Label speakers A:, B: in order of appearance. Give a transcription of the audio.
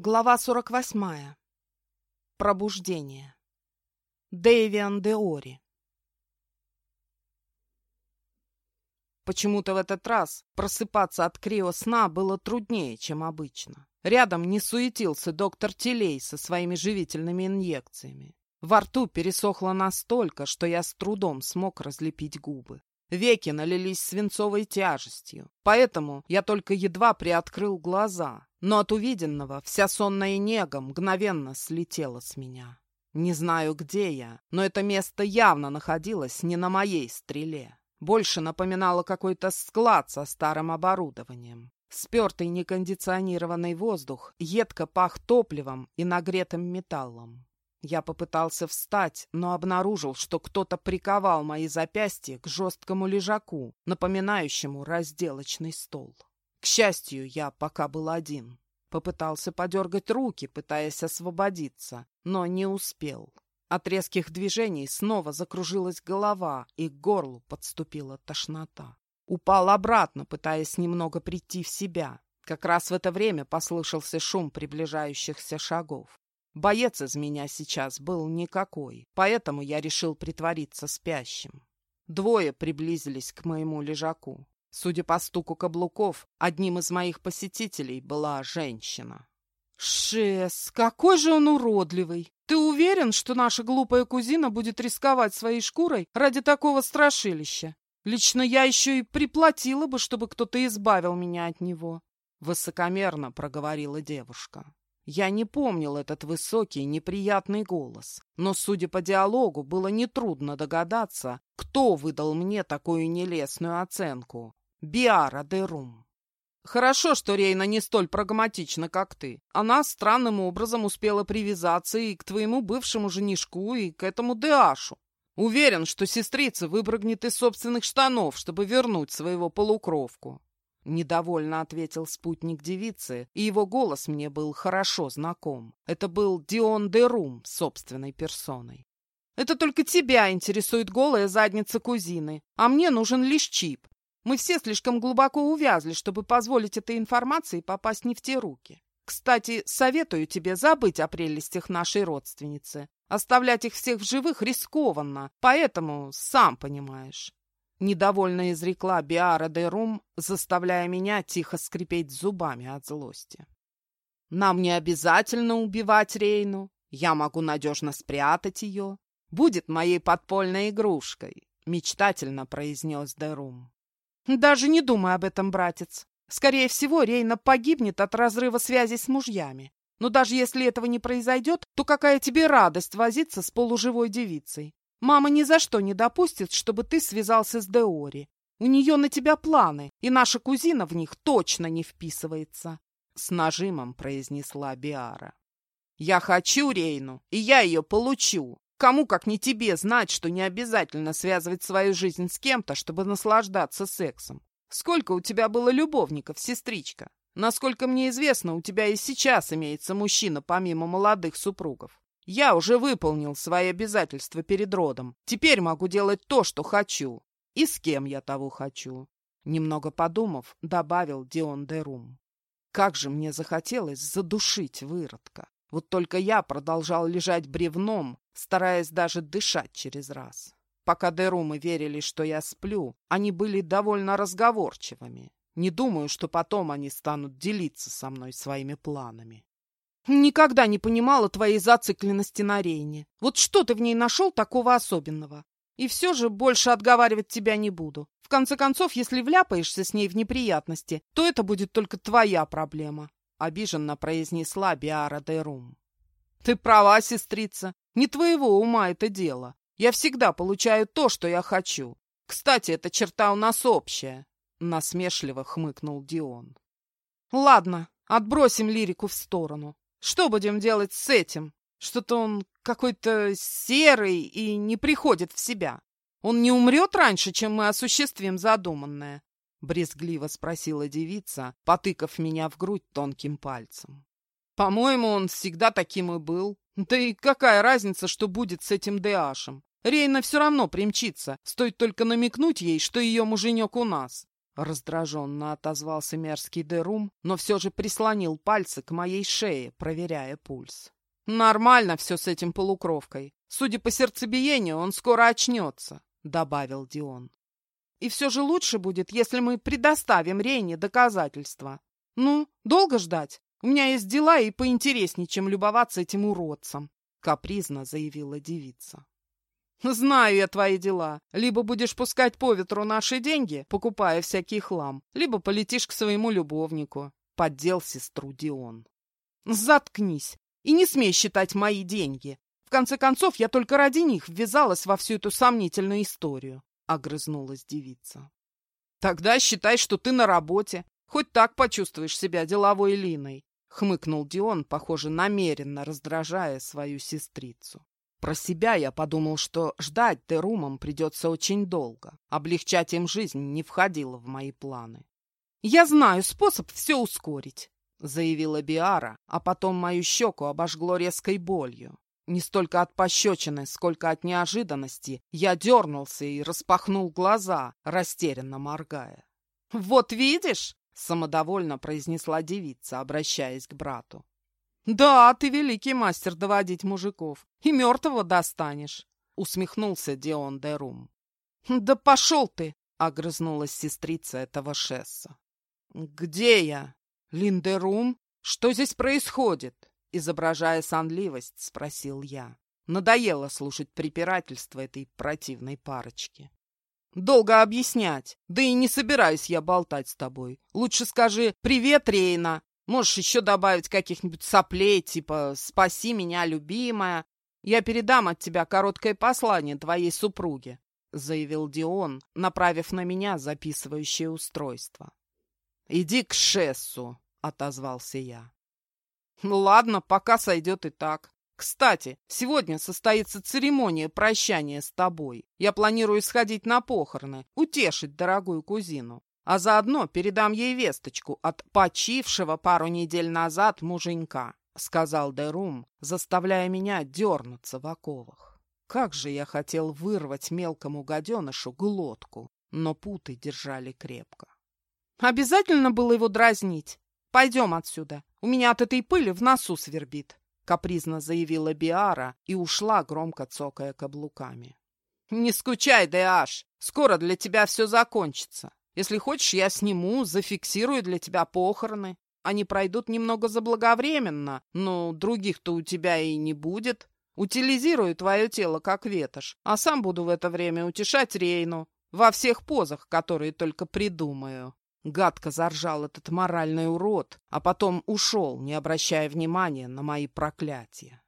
A: Глава 48. Пробуждение. Дэвиан Деори. Почему-то в этот раз просыпаться от криосна было труднее, чем обычно. Рядом не суетился доктор Телей со своими живительными инъекциями. Во рту пересохло настолько, что я с трудом смог разлепить губы. Веки налились свинцовой тяжестью, поэтому я только едва приоткрыл глаза, но от увиденного вся сонная нега мгновенно слетела с меня. Не знаю, где я, но это место явно находилось не на моей стреле. Больше напоминало какой-то склад со старым оборудованием. Спертый некондиционированный воздух едко пах топливом и нагретым металлом. Я попытался встать, но обнаружил, что кто-то приковал мои запястья к жесткому лежаку, напоминающему разделочный стол. К счастью, я пока был один. Попытался подергать руки, пытаясь освободиться, но не успел. От резких движений снова закружилась голова, и к горлу подступила тошнота. Упал обратно, пытаясь немного прийти в себя. Как раз в это время послышался шум приближающихся шагов. Боец из меня сейчас был никакой, поэтому я решил притвориться спящим. Двое приблизились к моему лежаку. Судя по стуку каблуков, одним из моих посетителей была женщина. «Шес, какой же он уродливый! Ты уверен, что наша глупая кузина будет рисковать своей шкурой ради такого страшилища? Лично я еще и приплатила бы, чтобы кто-то избавил меня от него», — высокомерно проговорила девушка. Я не помнил этот высокий, неприятный голос, но, судя по диалогу, было нетрудно догадаться, кто выдал мне такую нелестную оценку. Биара де Рум. Хорошо, что Рейна не столь прагматична, как ты. Она странным образом успела привязаться и к твоему бывшему женишку, и к этому Деашу. Уверен, что сестрица выпрыгнет из собственных штанов, чтобы вернуть своего полукровку. Недовольно ответил спутник девицы, и его голос мне был хорошо знаком. Это был Дион де Рум собственной персоной. «Это только тебя интересует голая задница кузины, а мне нужен лишь чип. Мы все слишком глубоко увязли, чтобы позволить этой информации попасть не в те руки. Кстати, советую тебе забыть о прелестях нашей родственницы. Оставлять их всех в живых рискованно, поэтому сам понимаешь. Недовольно изрекла Биара де Рум, заставляя меня тихо скрипеть зубами от злости. «Нам не обязательно убивать Рейну. Я могу надежно спрятать ее. Будет моей подпольной игрушкой», — мечтательно произнес де Рум. «Даже не думай об этом, братец. Скорее всего, Рейна погибнет от разрыва связи с мужьями. Но даже если этого не произойдет, то какая тебе радость возиться с полуживой девицей? Мама ни за что не допустит, чтобы ты связался с Деори. У нее на тебя планы, и наша кузина в них точно не вписывается. С нажимом произнесла Биара. Я хочу Рейну, и я ее получу. Кому, как не тебе, знать, что не обязательно связывать свою жизнь с кем-то, чтобы наслаждаться сексом. Сколько у тебя было любовников, сестричка? Насколько мне известно, у тебя и сейчас имеется мужчина, помимо молодых супругов. Я уже выполнил свои обязательства перед родом. Теперь могу делать то, что хочу. И с кем я того хочу. Немного подумав, добавил Дион де Рум. Как же мне захотелось задушить выродка. Вот только я продолжал лежать бревном, стараясь даже дышать через раз. Пока Дерумы верили, что я сплю, они были довольно разговорчивыми. Не думаю, что потом они станут делиться со мной своими планами. Никогда не понимала твоей зацикленности на Рейне. Вот что ты в ней нашел такого особенного? И все же больше отговаривать тебя не буду. В конце концов, если вляпаешься с ней в неприятности, то это будет только твоя проблема», — обиженно произнесла Биара де Рум. «Ты права, сестрица. Не твоего ума это дело. Я всегда получаю то, что я хочу. Кстати, эта черта у нас общая», — насмешливо хмыкнул Дион. «Ладно, отбросим лирику в сторону. Что будем делать с этим? Что-то он какой-то серый и не приходит в себя. Он не умрет раньше, чем мы осуществим задуманное?» — брезгливо спросила девица, потыкав меня в грудь тонким пальцем. «По-моему, он всегда таким и был. Да и какая разница, что будет с этим Деашем? Рейна все равно примчится, стоит только намекнуть ей, что ее муженек у нас. Раздраженно отозвался мерзкий Дерум, но все же прислонил пальцы к моей шее, проверяя пульс. «Нормально все с этим полукровкой. Судя по сердцебиению, он скоро очнется», — добавил Дион. «И все же лучше будет, если мы предоставим Рейне доказательства. Ну, долго ждать? У меня есть дела и поинтереснее, чем любоваться этим уродцем», — капризно заявила девица. Знаю я твои дела. Либо будешь пускать по ветру наши деньги, покупая всякий хлам, либо полетишь к своему любовнику. Поддел сестру Дион. Заткнись и не смей считать мои деньги. В конце концов, я только ради них ввязалась во всю эту сомнительную историю. Огрызнулась девица. Тогда считай, что ты на работе. Хоть так почувствуешь себя деловой Линой. Хмыкнул Дион, похоже, намеренно раздражая свою сестрицу. Про себя я подумал, что ждать Терумам придется очень долго. Облегчать им жизнь не входило в мои планы. «Я знаю способ все ускорить», — заявила Биара, а потом мою щеку обожгло резкой болью. Не столько от пощечины, сколько от неожиданности я дернулся и распахнул глаза, растерянно моргая. «Вот видишь!» — самодовольно произнесла девица, обращаясь к брату. «Да, ты великий мастер доводить мужиков. И мертвого достанешь», — усмехнулся Дион де Рум. «Да пошел ты!» — огрызнулась сестрица этого шесса. «Где я? Линдерум? Что здесь происходит?» Изображая сонливость, спросил я. Надоело слушать препирательства этой противной парочки. «Долго объяснять. Да и не собираюсь я болтать с тобой. Лучше скажи «Привет, Рейна!» Можешь еще добавить каких-нибудь соплей, типа «Спаси меня, любимая». Я передам от тебя короткое послание твоей супруге», — заявил Дион, направив на меня записывающее устройство. «Иди к Шессу», — отозвался я. «Ладно, пока сойдет и так. Кстати, сегодня состоится церемония прощания с тобой. Я планирую сходить на похороны, утешить дорогую кузину а заодно передам ей весточку от почившего пару недель назад муженька», — сказал Дерум, заставляя меня дернуться в оковах. Как же я хотел вырвать мелкому гаденышу глотку, но путы держали крепко. «Обязательно было его дразнить? Пойдем отсюда, у меня от этой пыли в носу свербит», — капризно заявила Биара и ушла, громко цокая каблуками. «Не скучай, Деаш, скоро для тебя все закончится. Если хочешь, я сниму, зафиксирую для тебя похороны. Они пройдут немного заблаговременно, но других-то у тебя и не будет. Утилизирую твое тело как ветошь, а сам буду в это время утешать Рейну во всех позах, которые только придумаю. Гадко заржал этот моральный урод, а потом ушел, не обращая внимания на мои проклятия.